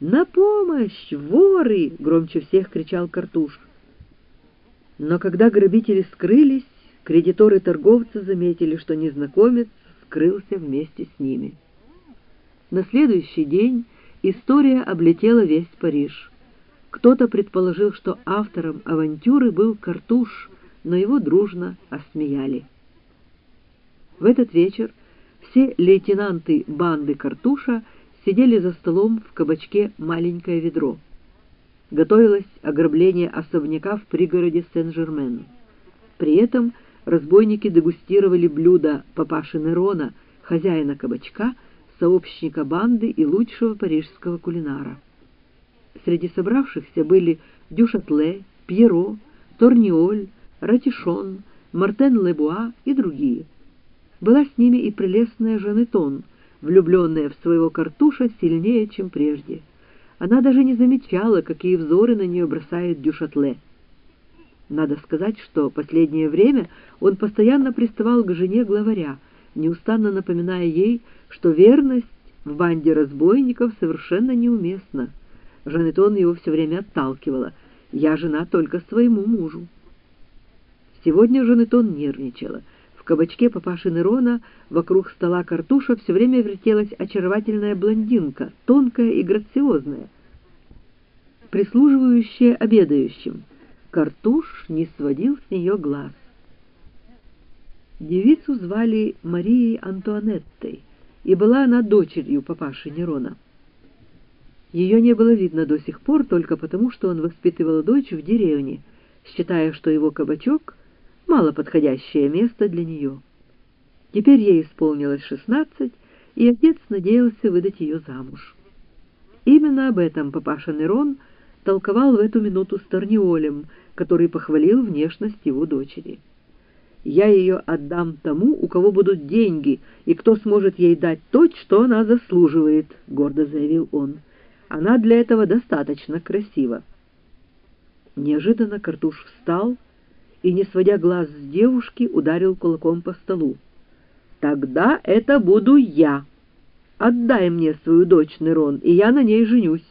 «На помощь! Воры!» — громче всех кричал Картуш. Но когда грабители скрылись, кредиторы торговца заметили, что незнакомец скрылся вместе с ними. На следующий день история облетела весь Париж. Кто-то предположил, что автором авантюры был Картуш, но его дружно осмеяли. В этот вечер все лейтенанты банды Картуша сидели за столом в кабачке «Маленькое ведро». Готовилось ограбление особняка в пригороде Сен-Жермен. При этом разбойники дегустировали блюда папаши Нерона, хозяина кабачка, сообщника банды и лучшего парижского кулинара. Среди собравшихся были Дюшатле, Пьеро, Торниоль, Ратишон, Мартен Лебуа и другие. Была с ними и прелестная Жанетон, влюбленная в своего картуша сильнее, чем прежде. Она даже не замечала, какие взоры на нее бросает Дюшатле. Надо сказать, что последнее время он постоянно приставал к жене главаря, неустанно напоминая ей, что верность в банде разбойников совершенно неуместна. Жанетон его все время отталкивала. «Я жена только своему мужу». Сегодня Жанетон нервничала. Кабачке папаши Нерона вокруг стола картуша все время вертелась очаровательная блондинка, тонкая и грациозная, прислуживающая обедающим. Картуш не сводил с нее глаз. Девицу звали Марией Антуанеттой, и была она дочерью папаши Нерона. Ее не было видно до сих пор только потому, что он воспитывал дочь в деревне, считая, что его кабачок — мало подходящее место для нее. Теперь ей исполнилось шестнадцать, и отец надеялся выдать ее замуж. Именно об этом папаша Нерон толковал в эту минуту с Торниолем, который похвалил внешность его дочери. «Я ее отдам тому, у кого будут деньги, и кто сможет ей дать то, что она заслуживает», — гордо заявил он. «Она для этого достаточно красива». Неожиданно Картуш встал и, не сводя глаз с девушки, ударил кулаком по столу. «Тогда это буду я. Отдай мне свою дочь, Нерон, и я на ней женюсь».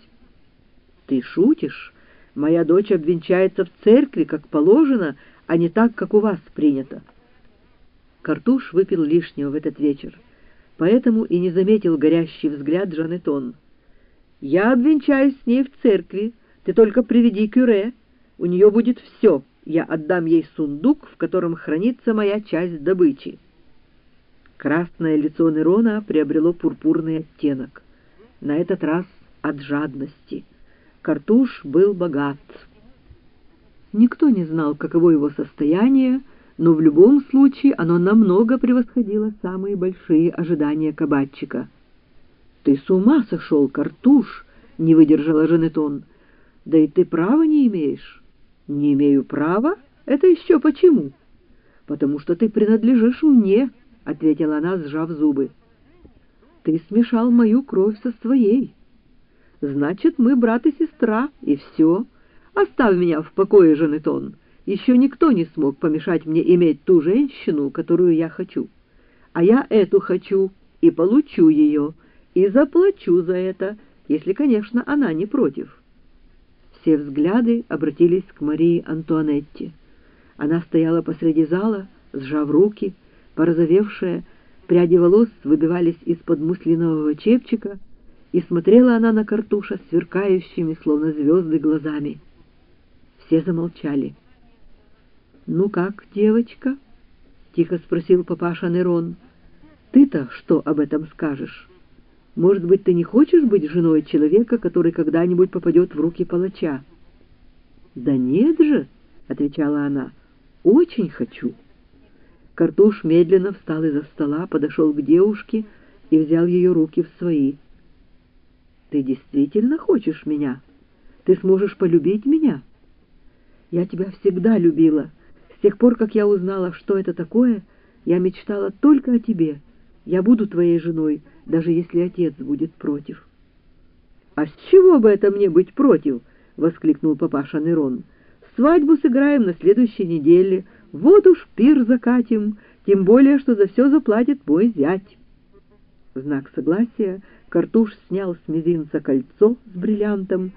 «Ты шутишь? Моя дочь обвенчается в церкви, как положено, а не так, как у вас принято». Картуш выпил лишнего в этот вечер, поэтому и не заметил горящий взгляд Жанетон. «Я обвенчаюсь с ней в церкви, ты только приведи кюре, у нее будет все» я отдам ей сундук, в котором хранится моя часть добычи. Красное лицо Нерона приобрело пурпурный оттенок. На этот раз от жадности. Картуш был богат. Никто не знал, каково его состояние, но в любом случае оно намного превосходило самые большие ожидания кабачика. «Ты с ума сошел, Картуш!» — не выдержала Жанетон. «Да и ты права не имеешь». «Не имею права? Это еще почему?» «Потому что ты принадлежишь мне», — ответила она, сжав зубы. «Ты смешал мою кровь со своей. Значит, мы брат и сестра, и все. Оставь меня в покое, Жанетон. Еще никто не смог помешать мне иметь ту женщину, которую я хочу. А я эту хочу, и получу ее, и заплачу за это, если, конечно, она не против». Все взгляды обратились к Марии Антуанетте. Она стояла посреди зала, сжав руки, порозовевшая, пряди волос выбивались из-под муслинового чепчика, и смотрела она на Картуша сверкающими, словно звезды, глазами. Все замолчали. «Ну как, девочка?» — тихо спросил папаша Нерон. «Ты-то что об этом скажешь?» Может быть, ты не хочешь быть женой человека, который когда-нибудь попадет в руки палача?» «Да нет же», — отвечала она, — «очень хочу». Картуш медленно встал из-за стола, подошел к девушке и взял ее руки в свои. «Ты действительно хочешь меня? Ты сможешь полюбить меня?» «Я тебя всегда любила. С тех пор, как я узнала, что это такое, я мечтала только о тебе. Я буду твоей женой, даже если отец будет против. — А с чего бы это мне быть против? — воскликнул папаша Нерон. — Свадьбу сыграем на следующей неделе. Вот уж пир закатим, тем более, что за все заплатит мой зять. В знак согласия Картуш снял с мизинца кольцо с бриллиантом